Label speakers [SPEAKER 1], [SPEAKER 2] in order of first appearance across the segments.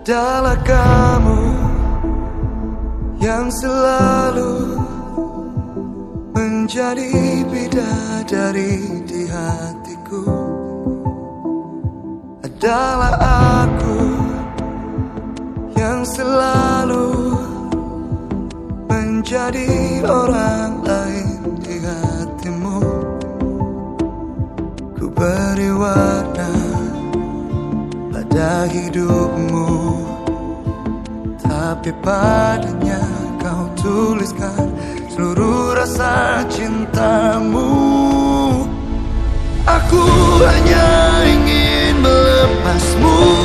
[SPEAKER 1] adalah kamu yang selalu menjadi bidadari di hatiku. Adalah aku yang selalu menjadi orang hidupmu. Tapi padanya kau tuliskan seluruh rasa cintamu. Aku hanya ingin melepasmu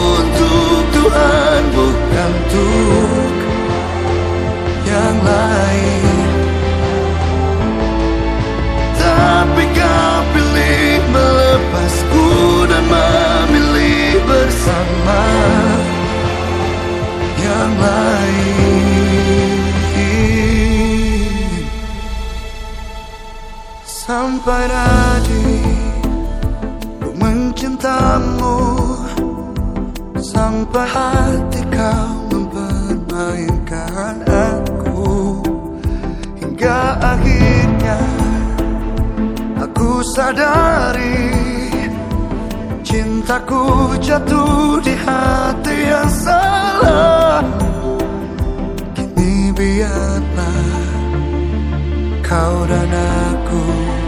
[SPEAKER 1] Tadi ku mencintamu Sampai hati kau mempermainkan aku. Hingga akhirnya aku sadari Cintaku jatuh di hati yang salah. Kini biarlah kau dan aku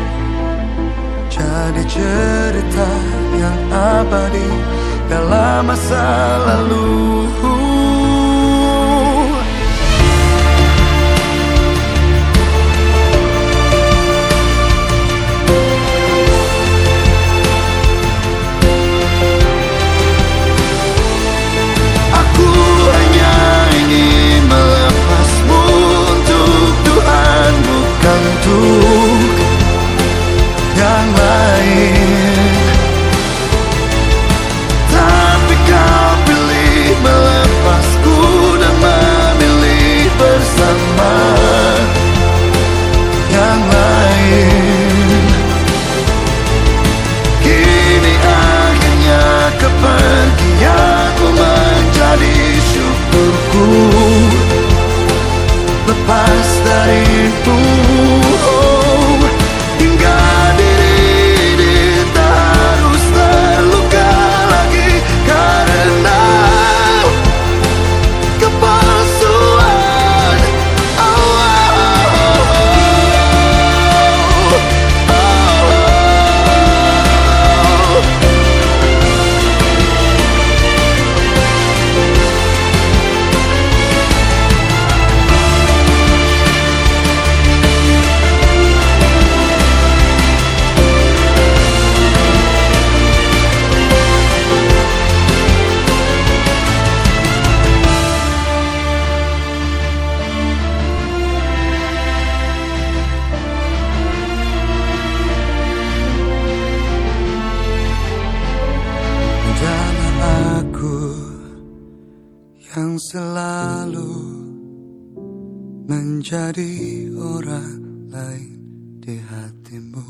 [SPEAKER 1] Jadi cerita yang abadi dalam masa lalu 不。Yang selalu menjadi orang lain di hatimu.